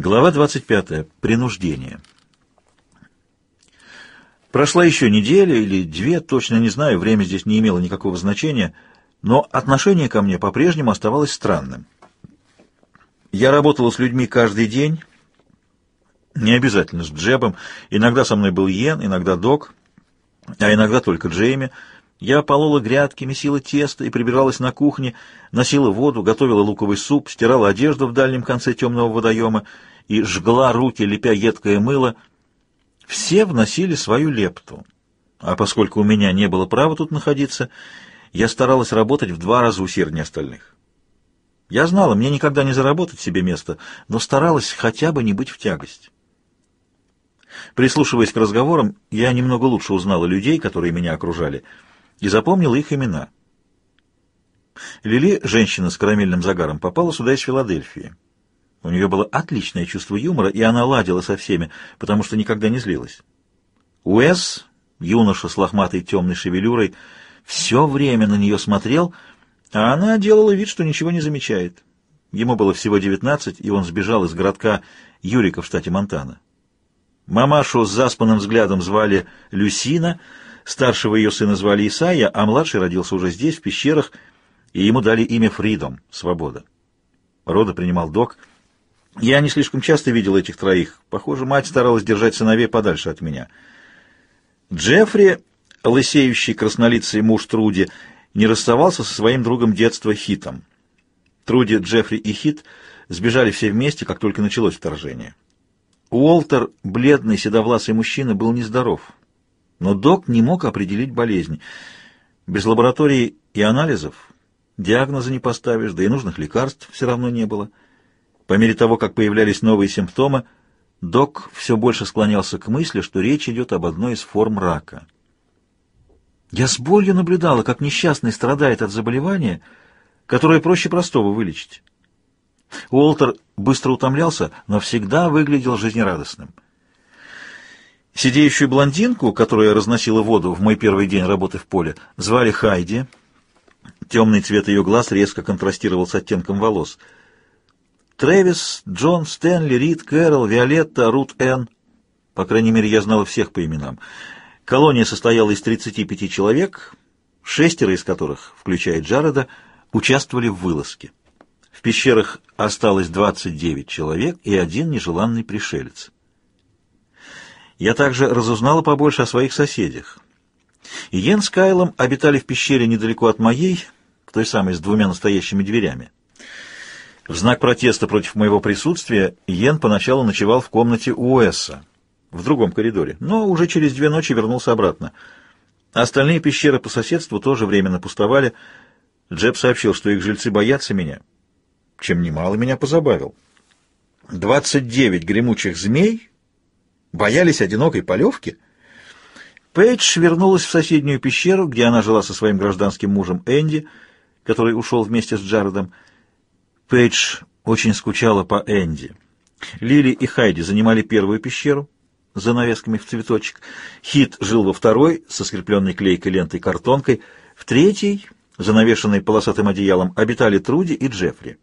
Глава 25. Принуждение. Прошла еще неделя или две, точно не знаю, время здесь не имело никакого значения, но отношение ко мне по-прежнему оставалось странным. Я работала с людьми каждый день, не обязательно с Джебом, иногда со мной был Йен, иногда Док, а иногда только Джейми. Я полола грядки, месила тесто и прибиралась на кухне, носила воду, готовила луковый суп, стирала одежду в дальнем конце темного водоема, и жгла руки, лепя едкое мыло. Все вносили свою лепту. А поскольку у меня не было права тут находиться, я старалась работать в два раза усерднее остальных. Я знала, мне никогда не заработать себе место, но старалась хотя бы не быть в тягость. Прислушиваясь к разговорам, я немного лучше узнала людей, которые меня окружали, и запомнила их имена. Лили, женщина с карамельным загаром, попала сюда из Филадельфии. У нее было отличное чувство юмора, и она ладила со всеми, потому что никогда не злилась. Уэс, юноша с лохматой темной шевелюрой, все время на нее смотрел, а она делала вид, что ничего не замечает. Ему было всего девятнадцать, и он сбежал из городка Юрика в штате Монтана. Мамашу с заспанным взглядом звали Люсина, старшего ее сына звали Исайя, а младший родился уже здесь, в пещерах, и ему дали имя Фридом — Свобода. Рода принимал док — я не слишком часто видел этих троих. Похоже, мать старалась держать сыновей подальше от меня. Джеффри, лысеющий краснолицый муж Труди, не расставался со своим другом детства Хитом. Труди, Джеффри и Хит сбежали все вместе, как только началось вторжение. Уолтер, бледный седовласый мужчина, был нездоров. Но док не мог определить болезнь. Без лаборатории и анализов диагноза не поставишь, да и нужных лекарств все равно не было. По мере того, как появлялись новые симптомы, док все больше склонялся к мысли, что речь идет об одной из форм рака. Я с болью наблюдала, как несчастный страдает от заболевания, которое проще простого вылечить. Уолтер быстро утомлялся, но всегда выглядел жизнерадостным. Сидеющую блондинку, которая разносила воду в мой первый день работы в поле, звали Хайди. Темный цвет ее глаз резко контрастировал с оттенком волос — Трэвис, Джон, Стэнли, Рид, Кэрол, Виолетта, Рут Энн. По крайней мере, я знал всех по именам. Колония состояла из 35 человек, шестеро из которых, включая Джареда, участвовали в вылазке. В пещерах осталось 29 человек и один нежеланный пришелец. Я также разузнала побольше о своих соседях. Йен с Кайлом обитали в пещере недалеко от моей, той самой с двумя настоящими дверями. В знак протеста против моего присутствия Йен поначалу ночевал в комнате Уэсса, в другом коридоре, но уже через две ночи вернулся обратно. Остальные пещеры по соседству тоже временно пустовали. Джеб сообщил, что их жильцы боятся меня, чем немало меня позабавил. Двадцать девять гремучих змей боялись одинокой полевки. Пейдж вернулась в соседнюю пещеру, где она жила со своим гражданским мужем Энди, который ушел вместе с Джаредом. Пейдж очень скучала по Энди. Лили и Хайди занимали первую пещеру с занавесками в цветочек. Хит жил во второй, со скрепленной клейкой лентой картонкой. В третьей, занавешенной полосатым одеялом, обитали Труди и Джеффри.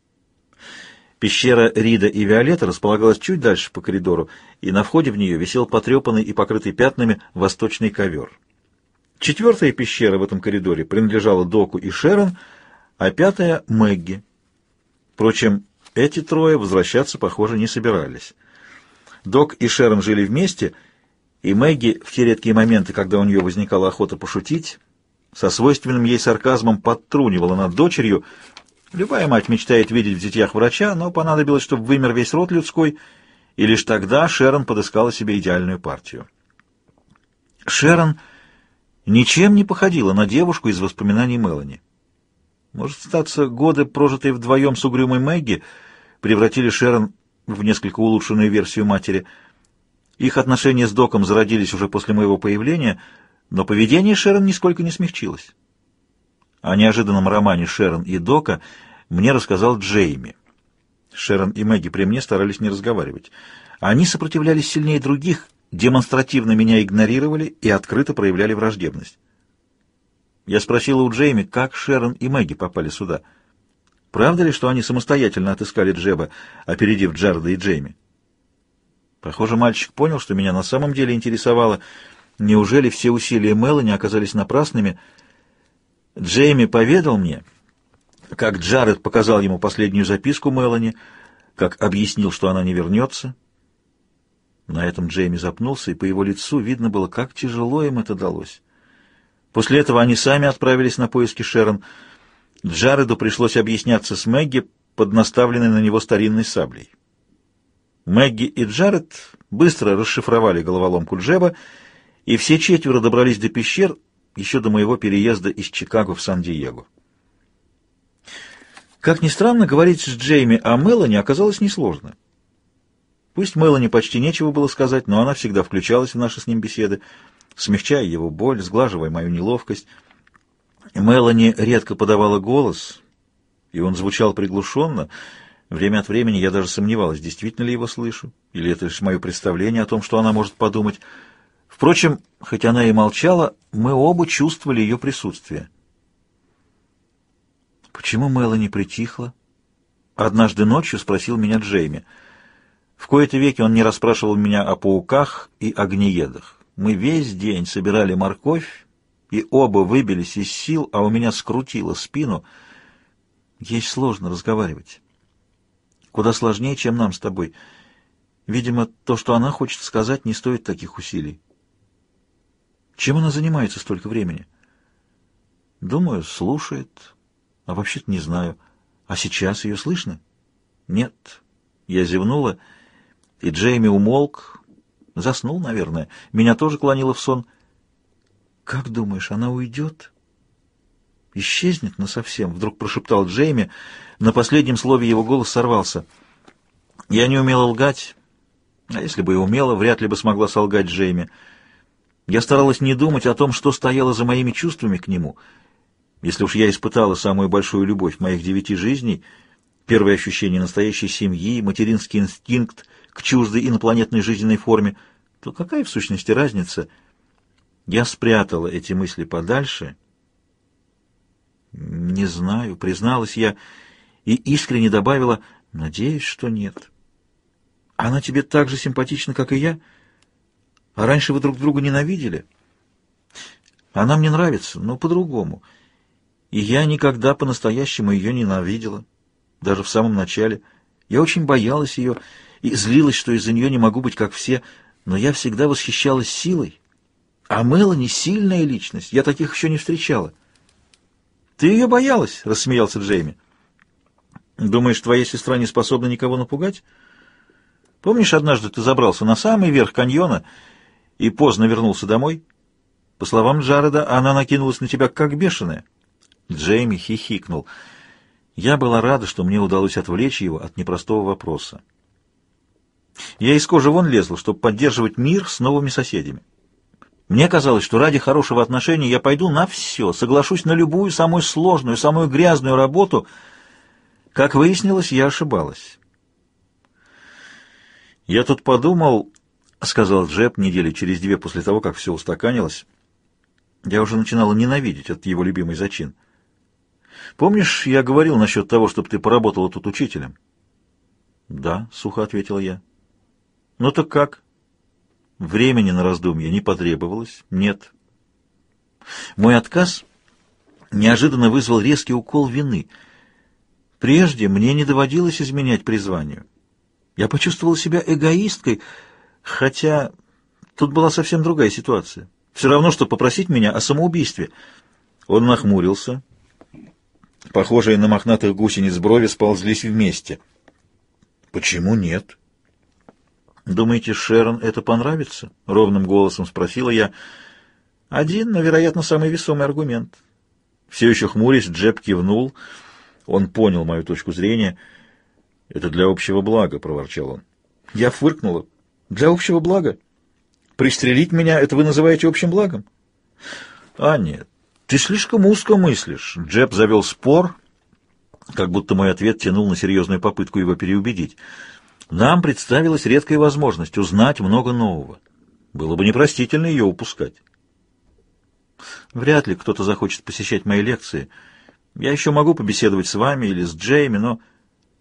Пещера Рида и Виолетта располагалась чуть дальше по коридору, и на входе в нее висел потрепанный и покрытый пятнами восточный ковер. Четвертая пещера в этом коридоре принадлежала Доку и Шерон, а пятая — Мэгги. Впрочем, эти трое возвращаться, похоже, не собирались. Док и Шерон жили вместе, и Мэгги в те редкие моменты, когда у нее возникала охота пошутить, со свойственным ей сарказмом подтрунивала над дочерью. Любая мать мечтает видеть в детях врача, но понадобилось, чтобы вымер весь род людской, и лишь тогда Шерон подыскала себе идеальную партию. Шерон ничем не походила на девушку из воспоминаний Мелани. Может, статься, годы, прожитые вдвоем с угрюмой Мэгги, превратили Шерон в несколько улучшенную версию матери. Их отношения с Доком зародились уже после моего появления, но поведение Шерон нисколько не смягчилось. О неожиданном романе Шерон и Дока мне рассказал Джейми. Шерон и Мэгги при мне старались не разговаривать. Они сопротивлялись сильнее других, демонстративно меня игнорировали и открыто проявляли враждебность. Я спросила у Джейми, как Шерон и Мэгги попали сюда. Правда ли, что они самостоятельно отыскали Джеба, опередив Джарда и Джейми? Похоже, мальчик понял, что меня на самом деле интересовало. Неужели все усилия Мелани оказались напрасными? Джейми поведал мне, как Джаред показал ему последнюю записку Мелани, как объяснил, что она не вернется. На этом Джейми запнулся, и по его лицу видно было, как тяжело им это далось. После этого они сами отправились на поиски Шерон. Джареду пришлось объясняться с Мэгги под наставленной на него старинной саблей. Мэгги и Джаред быстро расшифровали головоломку Джеба, и все четверо добрались до пещер еще до моего переезда из Чикаго в Сан-Диего. Как ни странно, говорить с Джейми о Мелани оказалось несложно. Пусть Мелани почти нечего было сказать, но она всегда включалась в наши с ним беседы, смягчая его боль, сглаживая мою неловкость. Мелани редко подавала голос, и он звучал приглушенно. Время от времени я даже сомневалась, действительно ли его слышу, или это лишь мое представление о том, что она может подумать. Впрочем, хоть она и молчала, мы оба чувствовали ее присутствие. «Почему Мелани притихла?» Однажды ночью спросил меня Джейми. В кои-то веки он не расспрашивал меня о пауках и огнеедах. Мы весь день собирали морковь, и оба выбились из сил, а у меня скрутило спину. Ей сложно разговаривать. Куда сложнее, чем нам с тобой. Видимо, то, что она хочет сказать, не стоит таких усилий. Чем она занимается столько времени? Думаю, слушает. А вообще-то не знаю. А сейчас ее слышно? Нет. Я зевнула, и Джейми умолк. Заснул, наверное. Меня тоже клонило в сон. Как думаешь, она уйдет? Исчезнет насовсем? Вдруг прошептал Джейми. На последнем слове его голос сорвался. Я не умела лгать. А если бы и умела, вряд ли бы смогла солгать Джейми. Я старалась не думать о том, что стояло за моими чувствами к нему. Если уж я испытала самую большую любовь моих девяти жизней, первое ощущение настоящей семьи, материнский инстинкт к чуждой инопланетной жизненной форме, то какая в сущности разница? Я спрятала эти мысли подальше. Не знаю, призналась я и искренне добавила, надеюсь, что нет. Она тебе так же симпатична, как и я — а раньше вы друг друга ненавидели? Она мне нравится, но по-другому. И я никогда по-настоящему ее ненавидела, даже в самом начале. Я очень боялась ее и злилась, что из-за нее не могу быть как все, но я всегда восхищалась силой. А Мелани — сильная личность, я таких еще не встречала. «Ты ее боялась?» — рассмеялся Джейми. «Думаешь, твоя сестра не способна никого напугать? Помнишь, однажды ты забрался на самый верх каньона и поздно вернулся домой? По словам Джареда, она накинулась на тебя как бешеная. Джейми хихикнул. Я была рада, что мне удалось отвлечь его от непростого вопроса. Я из кожи вон лезла, чтобы поддерживать мир с новыми соседями. Мне казалось, что ради хорошего отношения я пойду на все, соглашусь на любую самую сложную, самую грязную работу. Как выяснилось, я ошибалась. Я тут подумал, — сказал Джеб недели через две после того, как все устаканилось. Я уже начинала ненавидеть этот его любимый зачин. «Помнишь, я говорил насчет того, чтобы ты поработала тут учителем?» «Да», — сухо ответил я. «Ну так как?» Времени на раздумье не потребовалось. Нет. Мой отказ неожиданно вызвал резкий укол вины. Прежде мне не доводилось изменять призванию. Я почувствовал себя эгоисткой, Хотя тут была совсем другая ситуация. Все равно, что попросить меня о самоубийстве. Он нахмурился. Похожие на мохнатых гусениц брови сползлись вместе. «Почему нет?» «Думаете, Шерон это понравится?» — ровным голосом спросила я. «Один, но, вероятно, самый весомый аргумент». Все еще хмурясь, Джеб кивнул. Он понял мою точку зрения. «Это для общего блага», — проворчал он. Я фыркнула. Для общего блага. Пристрелить меня — это вы называете общим благом? А нет, ты слишком узко мыслишь. Джеб завел спор, как будто мой ответ тянул на серьезную попытку его переубедить. Нам представилась редкая возможность узнать много нового. Было бы непростительно ее упускать. Вряд ли кто-то захочет посещать мои лекции. Я еще могу побеседовать с вами или с Джейми, но...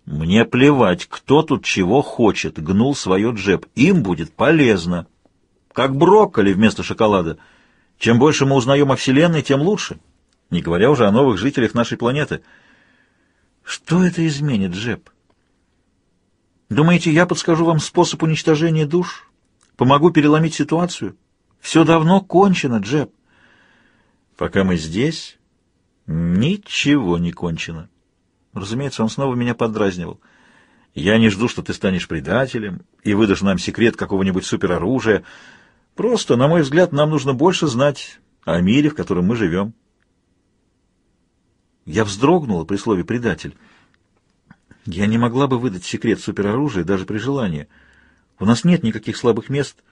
Мне плевать, кто тут чего хочет, гнул свое джеб. Им будет полезно. Как брокколи вместо шоколада. Чем больше мы узнаем о Вселенной, тем лучше. Не говоря уже о новых жителях нашей планеты. Что это изменит, Джеб? Думаете, я подскажу вам способ уничтожения душ? Помогу переломить ситуацию? Все давно кончено, Джеб. Пока мы здесь, ничего не кончено. Разумеется, он снова меня поддразнивал. Я не жду, что ты станешь предателем и выдашь нам секрет какого-нибудь супероружия. Просто, на мой взгляд, нам нужно больше знать о мире, в котором мы живем. Я вздрогнула при слове «предатель». Я не могла бы выдать секрет супероружия даже при желании. У нас нет никаких слабых мест,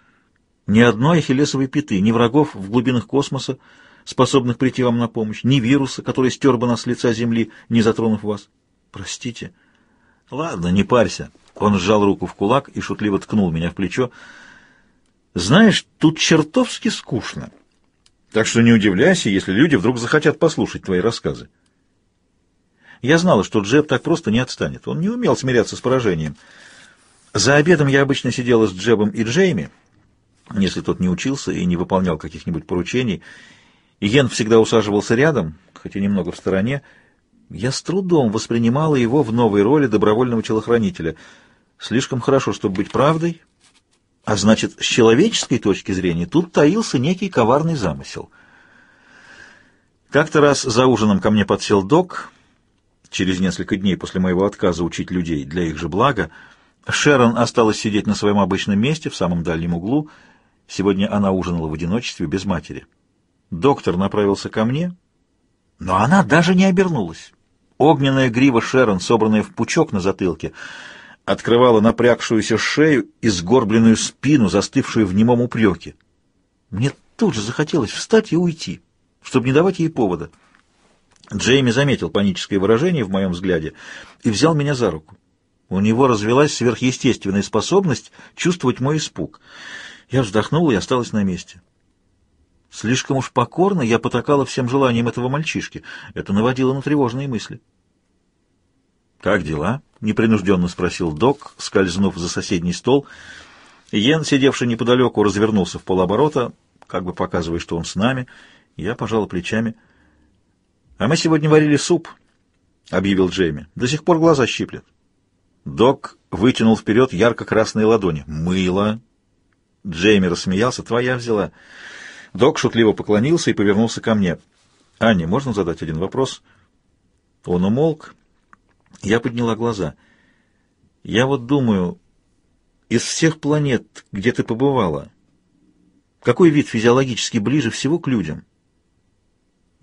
ни одной ахиллесовой пяты, ни врагов в глубинах космоса, способных прийти вам на помощь, ни вируса, который стер бы нас с лица Земли, не затронув вас. Простите. Ладно, не парься. Он сжал руку в кулак и шутливо ткнул меня в плечо. Знаешь, тут чертовски скучно. Так что не удивляйся, если люди вдруг захотят послушать твои рассказы. Я знала, что Джеб так просто не отстанет. Он не умел смиряться с поражением. За обедом я обычно сидела с Джебом и Джейми, если тот не учился и не выполнял каких-нибудь поручений, Йен всегда усаживался рядом, хотя немного в стороне. Я с трудом воспринимала его в новой роли добровольного телохранителя. Слишком хорошо, чтобы быть правдой, а значит, с человеческой точки зрения тут таился некий коварный замысел. Как-то раз за ужином ко мне подсел док, через несколько дней после моего отказа учить людей для их же блага. Шерон осталась сидеть на своем обычном месте, в самом дальнем углу. Сегодня она ужинала в одиночестве, без матери. Доктор направился ко мне, но она даже не обернулась. Огненная грива Шерон, собранная в пучок на затылке, открывала напрягшуюся шею и сгорбленную спину, застывшую в немом упреке. Мне тут же захотелось встать и уйти, чтобы не давать ей повода. Джейми заметил паническое выражение в моем взгляде и взял меня за руку. У него развелась сверхъестественная способность чувствовать мой испуг. Я вздохнула и осталась на месте. Слишком уж покорно я потакала всем желаниям этого мальчишки. Это наводило на тревожные мысли. «Как дела?» — непринужденно спросил док, скользнув за соседний стол. Йен, сидевший неподалеку, развернулся в полоборота, как бы показывая, что он с нами. Я пожала плечами. «А мы сегодня варили суп», — объявил Джейми. «До сих пор глаза щиплет». Док вытянул вперед ярко-красные ладони. «Мыло!» Джейми рассмеялся. «Твоя взяла». Док шутливо поклонился и повернулся ко мне. «Аня, можно задать один вопрос?» Он умолк. Я подняла глаза. «Я вот думаю, из всех планет, где ты побывала, какой вид физиологически ближе всего к людям?»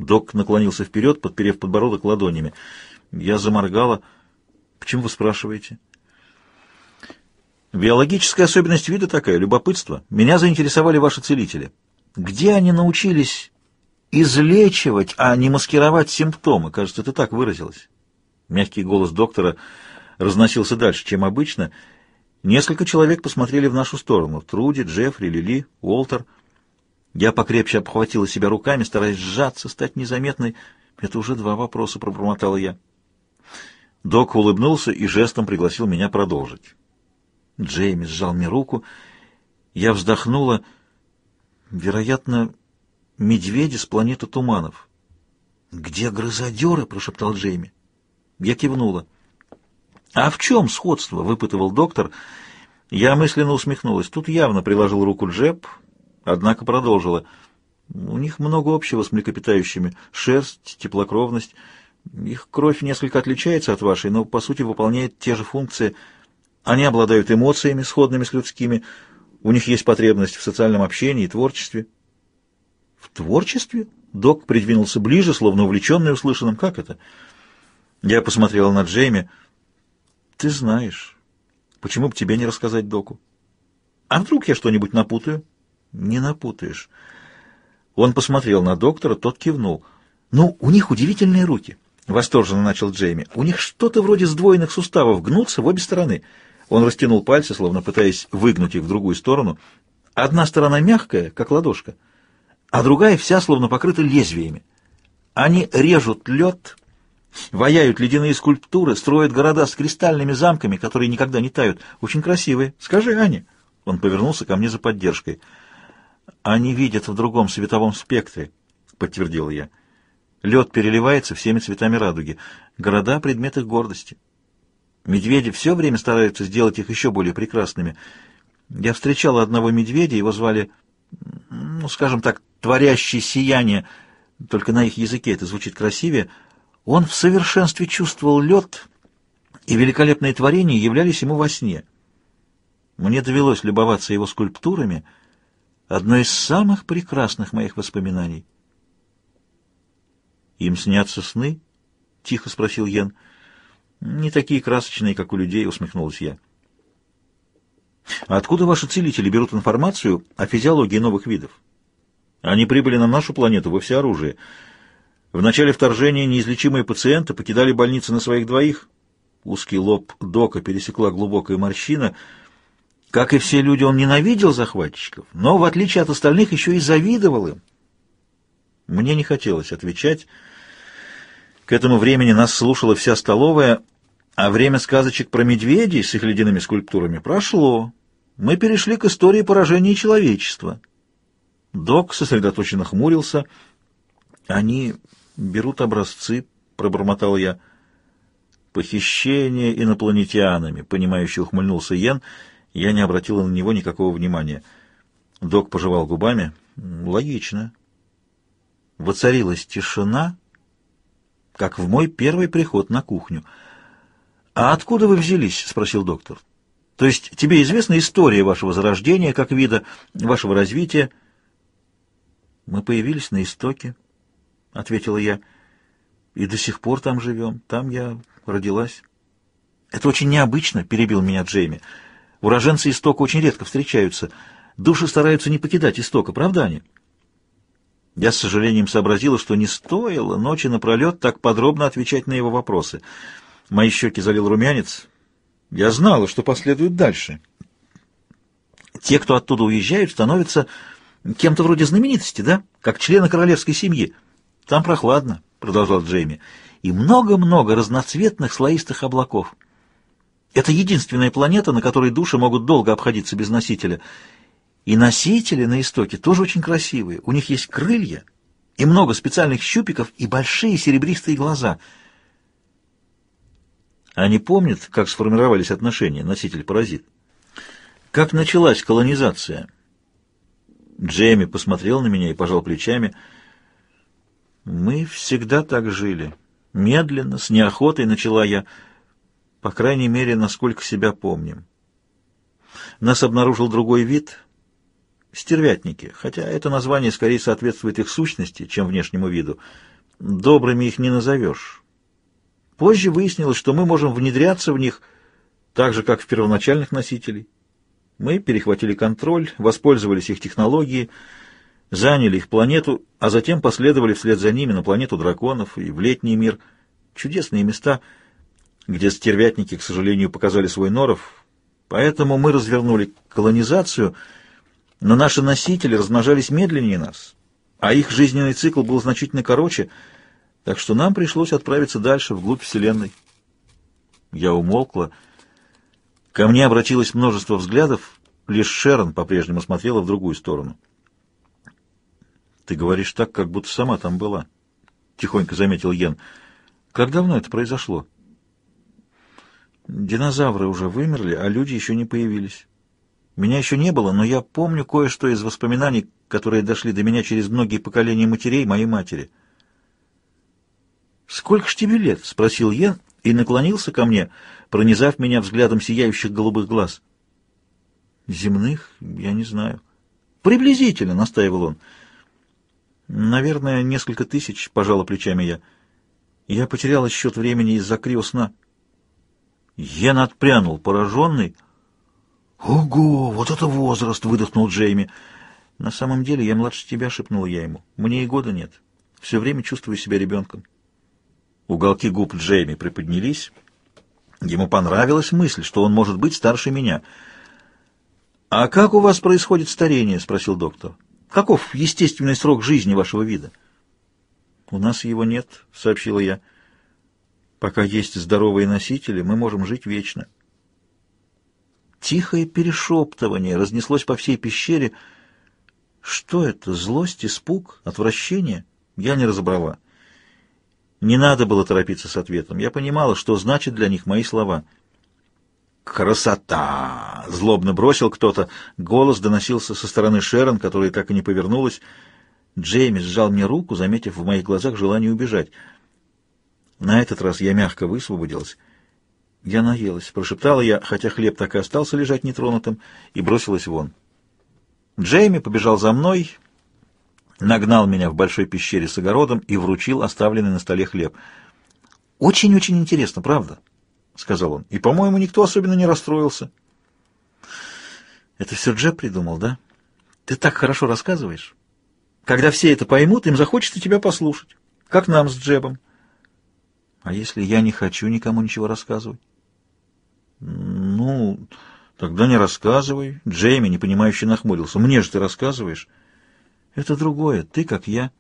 Док наклонился вперед, подперев подбородок ладонями. Я заморгала. «Почему вы спрашиваете?» «Биологическая особенность вида такая, любопытство. Меня заинтересовали ваши целители». Где они научились излечивать, а не маскировать симптомы? Кажется, ты так выразилась. Мягкий голос доктора разносился дальше, чем обычно. Несколько человек посмотрели в нашу сторону. Труди, Джеффри, Лили, Уолтер. Я покрепче обхватила себя руками, стараясь сжаться, стать незаметной. Это уже два вопроса, пробормотала я. Док улыбнулся и жестом пригласил меня продолжить. Джейми сжал мне руку. Я вздохнула Вероятно, медведи с планеты туманов. «Где грызодеры?» — прошептал Джейми. Я кивнула. «А в чем сходство?» — выпытывал доктор. Я мысленно усмехнулась. Тут явно приложил руку Джеб, однако продолжила. «У них много общего с млекопитающими. Шерсть, теплокровность. Их кровь несколько отличается от вашей, но, по сути, выполняет те же функции. Они обладают эмоциями, сходными с людскими, — у них есть потребность в социальном общении и творчестве. В творчестве? Док придвинулся ближе, словно увлеченный услышанным. Как это? Я посмотрела на Джейми. Ты знаешь. Почему бы тебе не рассказать доку? А вдруг я что-нибудь напутаю? Не напутаешь. Он посмотрел на доктора, тот кивнул. Ну, у них удивительные руки. Восторженно начал Джейми. У них что-то вроде сдвоенных суставов гнутся в обе стороны. Он растянул пальцы, словно пытаясь выгнуть их в другую сторону. Одна сторона мягкая, как ладошка, а другая вся словно покрыта лезвиями. Они режут лед Ваяют ледяные скульптуры, строят города с кристальными замками, которые никогда не тают. Очень красивые. Скажи, Аня. Он повернулся ко мне за поддержкой. Они видят в другом световом спектре, подтвердил я. Лед переливается всеми цветами радуги. Города — предмет их гордости. Медведи все время стараются сделать их еще более прекрасными. Я встречал одного медведя, его звали, ну, скажем так, творящий сияние, только на их языке это звучит красивее. Он в совершенстве чувствовал лед, и великолепные творения являлись ему во сне. Мне довелось любоваться его скульптурами, одно из самых прекрасных моих воспоминаний. «Им снятся сны?» — тихо спросил Йен. «Не такие красочные, как у людей», — усмехнулась я. «А откуда ваши целители берут информацию о физиологии новых видов?» «Они прибыли на нашу планету во всеоружии. В начале вторжения неизлечимые пациенты покидали больницы на своих двоих. Узкий лоб Дока пересекла глубокая морщина. Как и все люди, он ненавидел захватчиков, но, в отличие от остальных, еще и завидовал им. Мне не хотелось отвечать. К этому времени нас слушала вся столовая, а время сказочек про медведей с их ледяными скульптурами прошло. Мы перешли к истории поражения человечества. Док сосредоточенно хмурился. «Они берут образцы», — пробормотал я. «Похищение инопланетянами», — понимающе ухмыльнулся Йен. Я не обратил на него никакого внимания. Док пожевал губами. «Логично». Воцарилась тишина, как в мой первый приход на кухню — «А откуда вы взялись?» — спросил доктор. «То есть тебе известна история вашего зарождения, как вида, вашего развития?» «Мы появились на истоке», — ответила я, — «и до сих пор там живем. Там я родилась». «Это очень необычно», — перебил меня Джейми. «Уроженцы истока очень редко встречаются. Души стараются не покидать истока, правда они?» Я с сожалением сообразила, что не стоило ночи напролет так подробно отвечать на его вопросы — Мои щеки залил румянец. Я знала, что последует дальше. Те, кто оттуда уезжают, становятся кем-то вроде знаменитости, да? Как члены королевской семьи. Там прохладно, продолжал Джейми, и много-много разноцветных слоистых облаков. Это единственная планета, на которой души могут долго обходиться без носителя. И носители на истоке тоже очень красивые. У них есть крылья и много специальных щупиков и большие серебристые глаза — они помнят, как сформировались отношения носитель-паразит? Как началась колонизация? Джейми посмотрел на меня и пожал плечами. Мы всегда так жили. Медленно, с неохотой начала я, по крайней мере, насколько себя помним. Нас обнаружил другой вид — стервятники, хотя это название скорее соответствует их сущности, чем внешнему виду. Добрыми их не назовешь. Позже выяснилось, что мы можем внедряться в них так же, как в первоначальных носителей. Мы перехватили контроль, воспользовались их технологией, заняли их планету, а затем последовали вслед за ними на планету драконов и в летний мир. Чудесные места, где стервятники, к сожалению, показали свой норов. Поэтому мы развернули колонизацию, но наши носители размножались медленнее нас, а их жизненный цикл был значительно короче — так что нам пришлось отправиться дальше, вглубь Вселенной. Я умолкла. Ко мне обратилось множество взглядов, лишь Шерон по-прежнему смотрела в другую сторону. «Ты говоришь так, как будто сама там была», — тихонько заметил Йен. «Как давно это произошло?» «Динозавры уже вымерли, а люди еще не появились. Меня еще не было, но я помню кое-что из воспоминаний, которые дошли до меня через многие поколения матерей моей матери». «Сколько ж тебе лет?» — спросил я и наклонился ко мне, пронизав меня взглядом сияющих голубых глаз. «Земных? Я не знаю». «Приблизительно», — настаивал он. «Наверное, несколько тысяч», — пожала плечами я. Я потеряла счет времени из-за криосна. Йен отпрянул, пораженный. «Ого, вот это возраст!» — выдохнул Джейми. «На самом деле я младше тебя», — шепнул я ему. «Мне и года нет. Все время чувствую себя ребенком». Уголки губ Джейми приподнялись. Ему понравилась мысль, что он может быть старше меня. «А как у вас происходит старение?» — спросил доктор. «Каков естественный срок жизни вашего вида?» «У нас его нет», — сообщила я. Пока есть здоровые носители, мы можем жить вечно. Тихое перешептывание разнеслось по всей пещере. Что это? Злость, испуг, отвращение? Я не разобрала. Не надо было торопиться с ответом. Я понимала, что значат для них мои слова. «Красота!» — злобно бросил кто-то. Голос доносился со стороны Шерон, которая так и не повернулась. Джеймис сжал мне руку, заметив в моих глазах желание убежать. На этот раз я мягко высвободилась. Я наелась, прошептала я, хотя хлеб так и остался лежать нетронутым, и бросилась вон. Джейми побежал за мной, нагнал меня в большой пещере с огородом и вручил оставленный на столе хлеб. «Очень-очень интересно, правда?» — сказал он. «И, по-моему, никто особенно не расстроился». «Это все Джеб придумал, да? Ты так хорошо рассказываешь. Когда все это поймут, им захочется тебя послушать, как нам с Джебом». «А если я не хочу никому ничего рассказывать?» «Ну, тогда не рассказывай». Джейми, непонимающе, нахмурился. «Мне же ты рассказываешь». «Это другое. Ты, как я».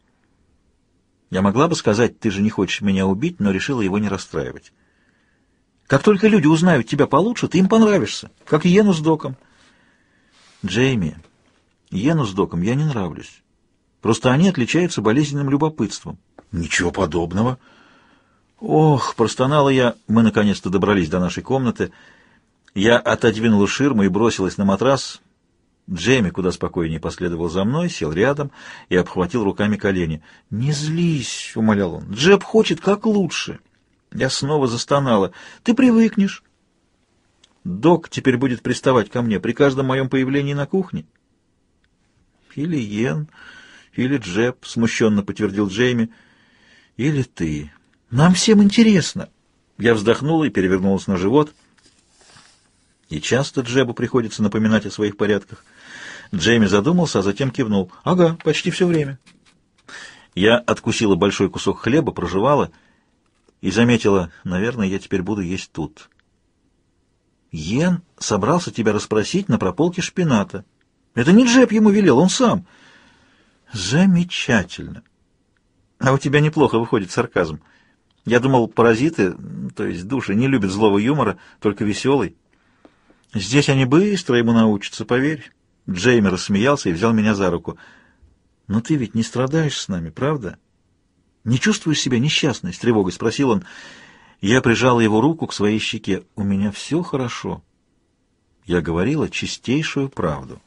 Я могла бы сказать, ты же не хочешь меня убить, но решила его не расстраивать. Как только люди узнают тебя получше, ты им понравишься, как Йену с Доком. Джейми, Йену с Доком я не нравлюсь. Просто они отличаются болезненным любопытством. Ничего подобного. Ох, простонала я, мы наконец-то добрались до нашей комнаты. Я отодвинула ширму и бросилась на матрас. Джейми куда спокойнее последовал за мной, сел рядом и обхватил руками колени. «Не злись», — умолял он, — «Джеб хочет как лучше». Я снова застонала. «Ты привыкнешь». «Док теперь будет приставать ко мне при каждом моем появлении на кухне». «Или Йен, или Джеб», — смущенно подтвердил Джейми. «Или ты». Нам всем интересно. Я вздохнула и перевернулась на живот. И часто Джебу приходится напоминать о своих порядках. Джейми задумался, а затем кивнул. «Ага, почти все время». Я откусила большой кусок хлеба, прожевала и заметила, наверное, я теперь буду есть тут. Йен собрался тебя расспросить на прополке шпината. Это не Джеб ему велел, он сам. Замечательно. А у тебя неплохо выходит сарказм. Я думал, паразиты, то есть души, не любят злого юмора, только веселый. Здесь они быстро ему научатся, поверь. Джейми рассмеялся и взял меня за руку. Но ты ведь не страдаешь с нами, правда? Не чувствуешь себя несчастной? С тревогой спросил он. Я прижал его руку к своей щеке. У меня все хорошо. Я говорила чистейшую правду.